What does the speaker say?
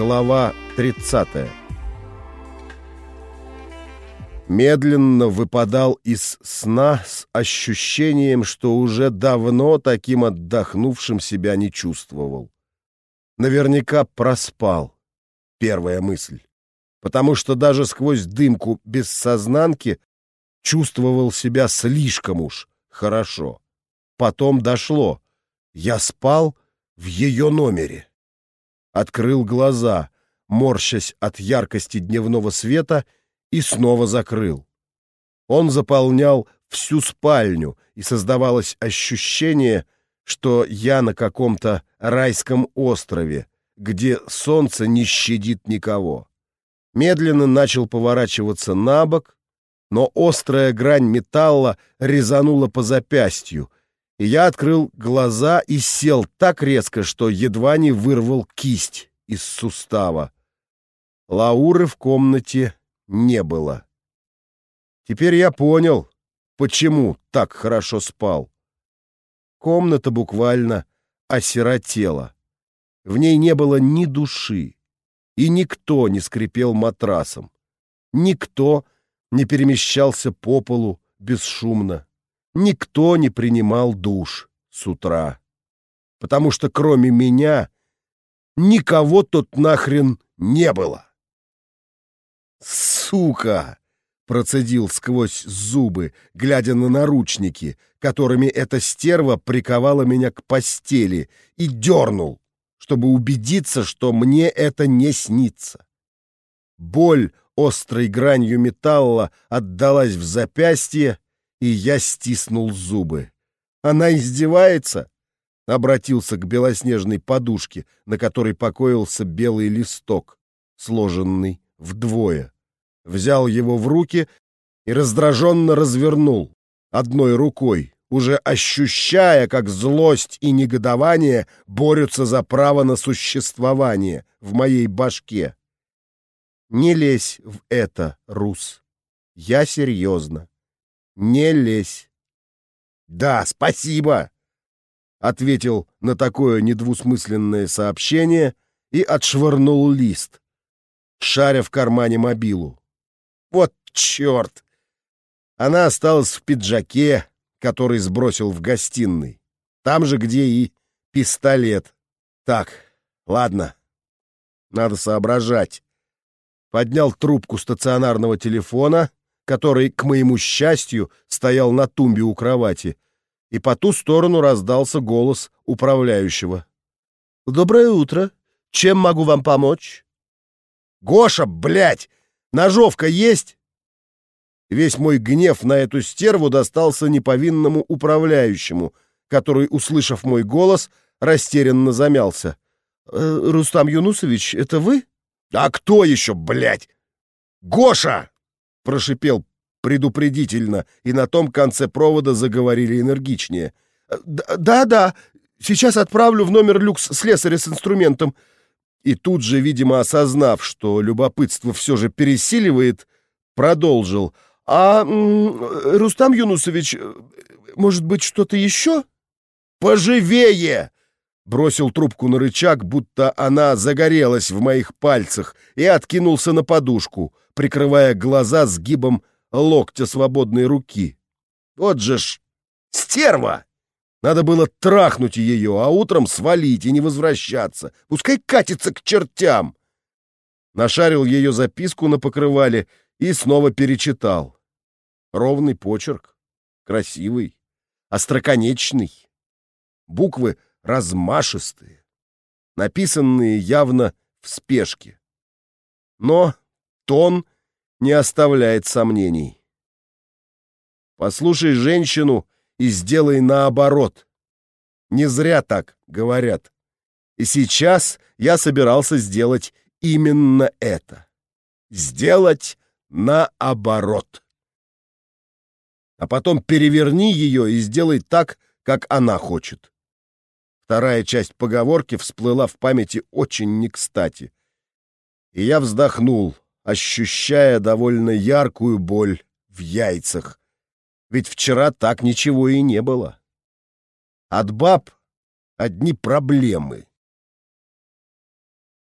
Глава 30 Медленно выпадал из сна с ощущением, что уже давно таким отдохнувшим себя не чувствовал. Наверняка проспал. Первая мысль. Потому что даже сквозь дымку бессознанки чувствовал себя слишком уж хорошо. Потом дошло. Я спал в ее номере. Открыл глаза, морщась от яркости дневного света, и снова закрыл. Он заполнял всю спальню, и создавалось ощущение, что я на каком-то райском острове, где солнце не щадит никого. Медленно начал поворачиваться на бок, но острая грань металла резанула по запястью, и я открыл глаза и сел так резко, что едва не вырвал кисть из сустава. Лауры в комнате не было. Теперь я понял, почему так хорошо спал. Комната буквально осиротела. В ней не было ни души, и никто не скрипел матрасом. Никто не перемещался по полу бесшумно никто не принимал душ с утра. Потому что кроме меня никого тут нахрен не было. «Сука!» — процедил сквозь зубы, глядя на наручники, которыми эта стерва приковала меня к постели, и дернул, чтобы убедиться, что мне это не снится. Боль острой гранью металла отдалась в запястье, и я стиснул зубы. «Она издевается?» Обратился к белоснежной подушке, на которой покоился белый листок, сложенный вдвое. Взял его в руки и раздраженно развернул одной рукой, уже ощущая, как злость и негодование борются за право на существование в моей башке. Не лезь в это, Рус. Я серьезно. Не лезь. Да, спасибо, ответил на такое недвусмысленное сообщение и отшвырнул лист, шаря в кармане мобилу. Вот черт! Она осталась в пиджаке, который сбросил в гостиной. Там же, где и пистолет. Так, ладно. Надо соображать. Поднял трубку стационарного телефона который, к моему счастью, стоял на тумбе у кровати, и по ту сторону раздался голос управляющего. «Доброе утро. Чем могу вам помочь?» «Гоша, блядь! Ножовка есть?» Весь мой гнев на эту стерву достался неповинному управляющему, который, услышав мой голос, растерянно замялся. «Э, «Рустам Юнусович, это вы?» «А кто еще, блядь? Гоша!» — прошипел предупредительно, и на том конце провода заговорили энергичнее. «Да-да, сейчас отправлю в номер люкс слесаря с инструментом». И тут же, видимо, осознав, что любопытство все же пересиливает, продолжил. «А, Рустам Юнусович, может быть, что-то еще?» «Поживее!» Бросил трубку на рычаг, будто она загорелась в моих пальцах, и откинулся на подушку, прикрывая глаза сгибом локтя свободной руки. Вот же ж стерва! Надо было трахнуть ее, а утром свалить и не возвращаться. Пускай катится к чертям. Нашарил ее записку на покрывале и снова перечитал. Ровный почерк, красивый, остроконечный. Буквы размашистые, написанные явно в спешке. Но тон не оставляет сомнений. Послушай женщину и сделай наоборот. Не зря так говорят. И сейчас я собирался сделать именно это. Сделать наоборот. А потом переверни ее и сделай так, как она хочет. Вторая часть поговорки всплыла в памяти очень не кстати. И я вздохнул, ощущая довольно яркую боль в яйцах. Ведь вчера так ничего и не было. От баб одни проблемы.